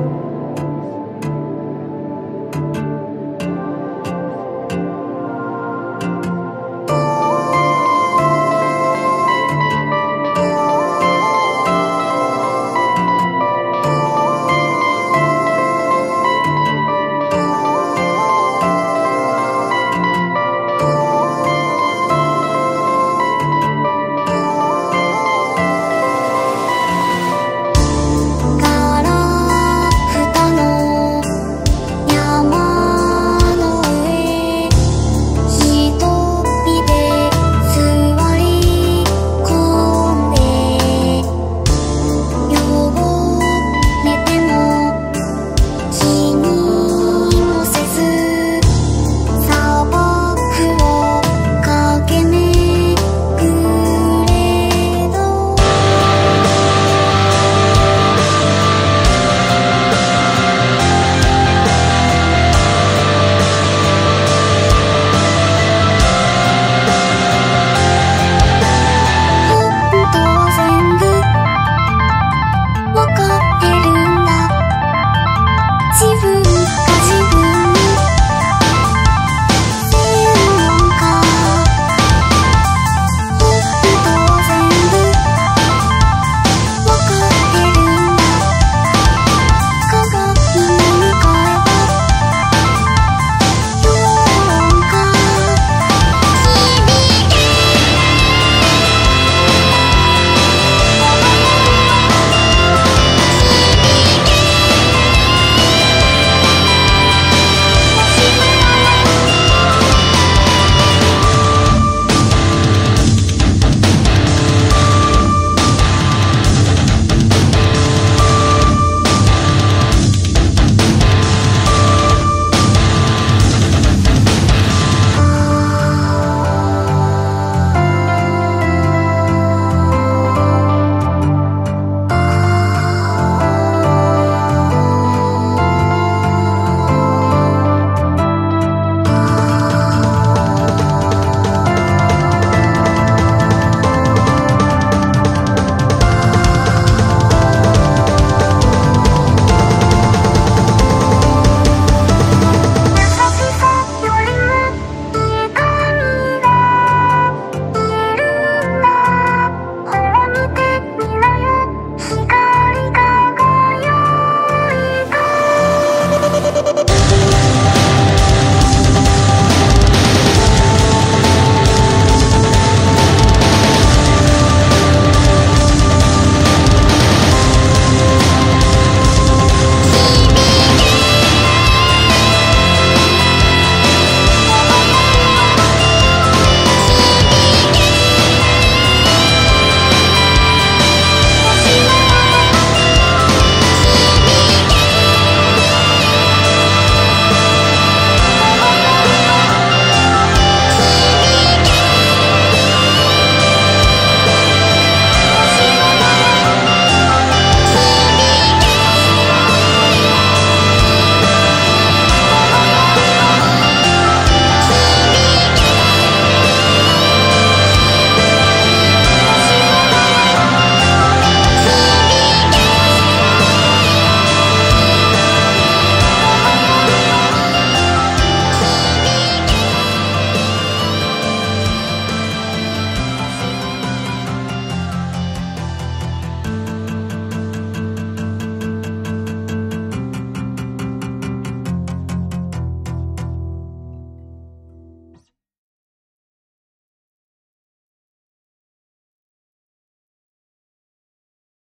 Bye.